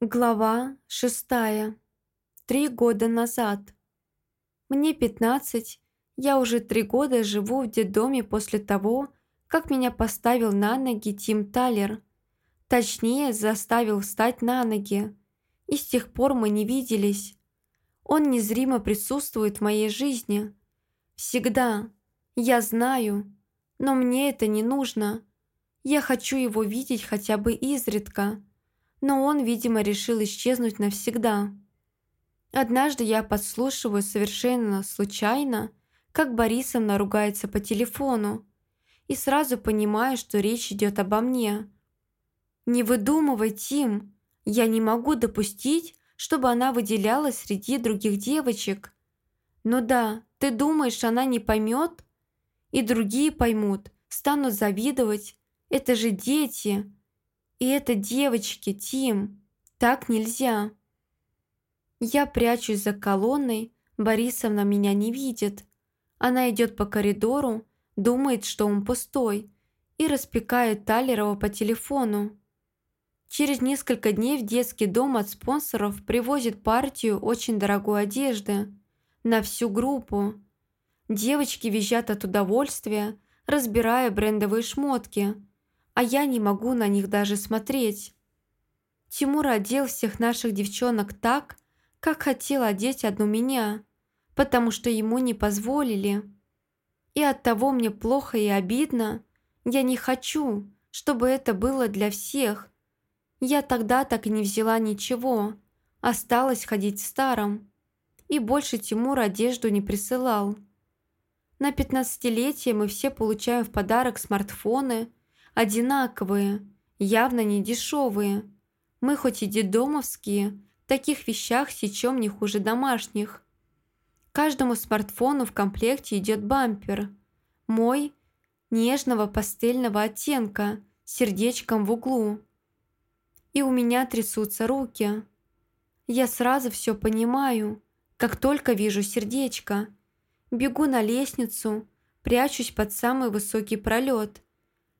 Глава шестая. Три года назад. Мне 15. Я уже три года живу в детдоме после того, как меня поставил на ноги Тим Талер. Точнее, заставил встать на ноги. И с тех пор мы не виделись. Он незримо присутствует в моей жизни. Всегда. Я знаю. Но мне это не нужно. Я хочу его видеть хотя бы изредка но он, видимо, решил исчезнуть навсегда. Однажды я подслушиваю совершенно случайно, как Борисовна ругается по телефону, и сразу понимаю, что речь идет обо мне. «Не выдумывай, Тим, я не могу допустить, чтобы она выделялась среди других девочек. Ну да, ты думаешь, она не поймет? И другие поймут, станут завидовать. Это же дети, и это девочки, Тим. Так нельзя. Я прячусь за колонной, Борисовна меня не видит. Она идет по коридору, думает, что он пустой, и распекает Талерова по телефону. Через несколько дней в детский дом от спонсоров привозят партию очень дорогой одежды на всю группу. Девочки визжат от удовольствия, разбирая брендовые шмотки – а я не могу на них даже смотреть. Тимур одел всех наших девчонок так, как хотел одеть одну меня, потому что ему не позволили. И от того мне плохо и обидно. Я не хочу, чтобы это было для всех. Я тогда так и не взяла ничего, осталась ходить в старом. И больше Тимур одежду не присылал. На пятнадцатилетие мы все получаем в подарок смартфоны – одинаковые, явно не дешевые. Мы хоть и дедомовские, в таких вещах сечем не хуже домашних. Каждому смартфону в комплекте идет бампер. Мой – нежного пастельного оттенка, с сердечком в углу. И у меня трясутся руки. Я сразу все понимаю, как только вижу сердечко. Бегу на лестницу, прячусь под самый высокий пролет –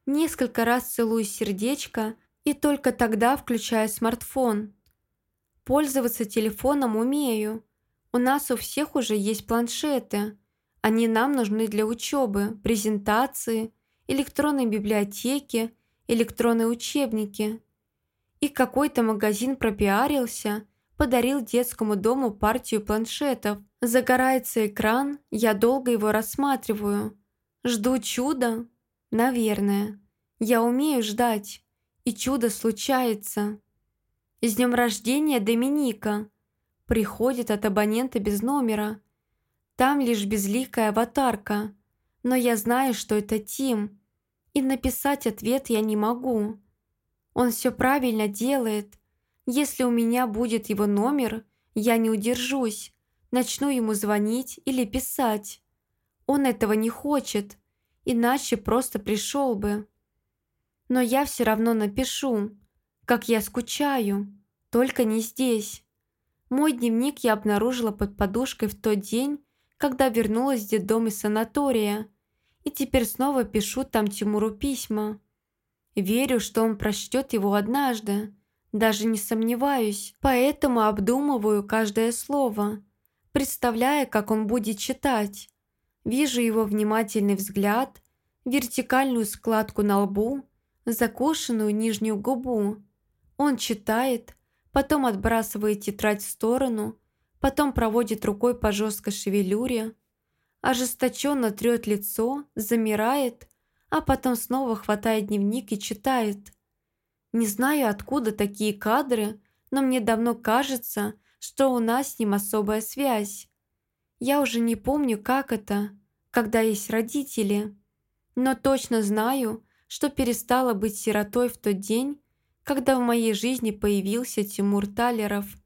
Несколько раз целую сердечко и только тогда включаю смартфон. Пользоваться телефоном умею. У нас у всех уже есть планшеты. Они нам нужны для учебы, презентации, электронной библиотеки, электронные учебники. И какой-то магазин пропиарился, подарил детскому дому партию планшетов. Загорается экран, я долго его рассматриваю. Жду чуда, Наверное. Я умею ждать, и чудо случается. С днем рождения Доминика. Приходит от абонента без номера. Там лишь безликая аватарка. Но я знаю, что это Тим. И написать ответ я не могу. Он все правильно делает. Если у меня будет его номер, я не удержусь. Начну ему звонить или писать. Он этого не хочет иначе просто пришел бы. Но я все равно напишу, как я скучаю, только не здесь. Мой дневник я обнаружила под подушкой в тот день, когда вернулась в детдом из санатория, и теперь снова пишу там Тимуру письма. Верю, что он прочтет его однажды, даже не сомневаюсь, поэтому обдумываю каждое слово, представляя, как он будет читать, Вижу его внимательный взгляд, вертикальную складку на лбу, закошенную нижнюю губу. Он читает, потом отбрасывает тетрадь в сторону, потом проводит рукой по жесткой шевелюре, ожесточенно трет лицо, замирает, а потом снова хватает дневник и читает. Не знаю, откуда такие кадры, но мне давно кажется, что у нас с ним особая связь. Я уже не помню, как это, когда есть родители, но точно знаю, что перестала быть сиротой в тот день, когда в моей жизни появился Тимур Талеров –